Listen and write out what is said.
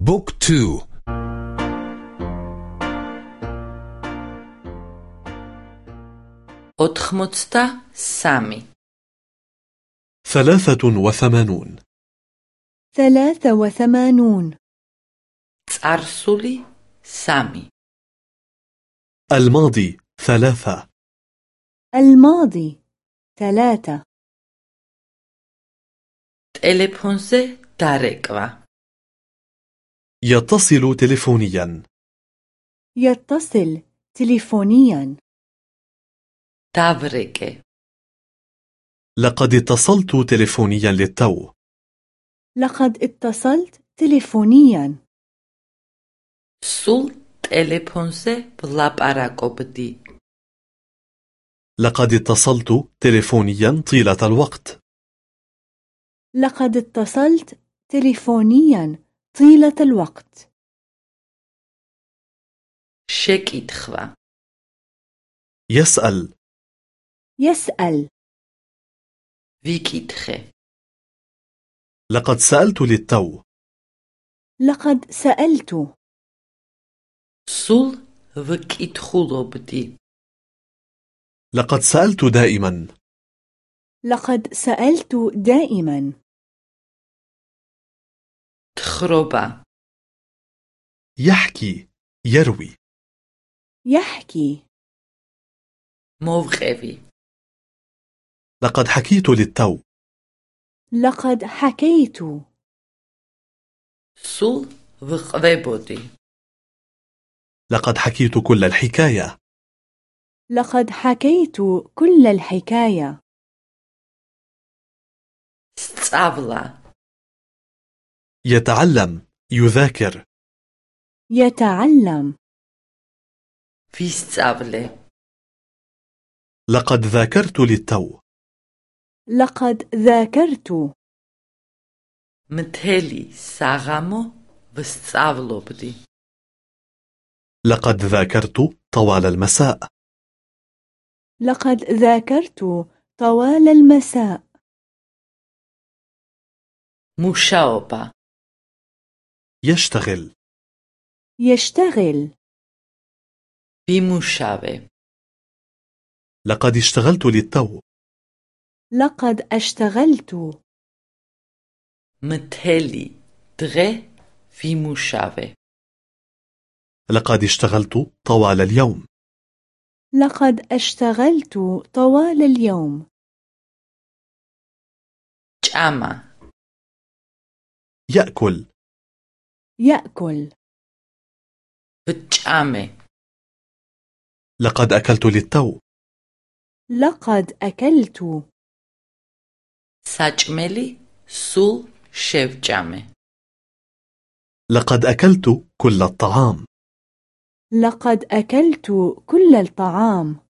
بوك تو. أتخمتتا سامي. ثلاثة وثمانون. ثلاثة وثمانون. تارسولي سامي. الماضي ثلاثة. الماضي ثلاثة. ტელეფონზე დარეკვა يتصل تلفونيا يتصل تليفونيا دافريكي لقد اتصلت تلفونيا للتو لقد اتصلت تليفونيا سول تليفونزي ვლაპარაკობდი لقد اتصلت تلفونيا طيلة الوقت لقد اتصلت تليفونيا طيلة الوقت. شكيتخوا. يسأل. يسأل. فيكيتخي لقد سألت للتو. لقد سألت. سول وكيتخولوبدي لقد سألت دائما. لقد سألت دائما. يخرب يحكي يروي. يحكي. موقفي لقد حكيت للتو. لقد حكيت. سول وقذبودي لقد حكيت كل الحكاية. لقد حكيت كل الحكاية. ستابلا يتعلم يذاكر يتعلم ვისწავლე لقد ذاكرت للتو لقد ذاكرت მთელი საღამო ვსწავლობდი لقد ذاكرت طوال المساء لقد ذاكرت طوال المساء მუშაობა يشتغل. يشتغل. بمشابه لقد اشتغلت للتو. لقد اشتغلت. متهلي تري في مشابه لقد اشتغلت طوال اليوم. لقد اشتغلت طوال اليوم. جاما يأكل. يأكل. بتشامي. لقد أكلت للتو. لقد أكلت. ساجملي سول شفجامي لقد أكلت كل الطعام. لقد أكلت كل الطعام.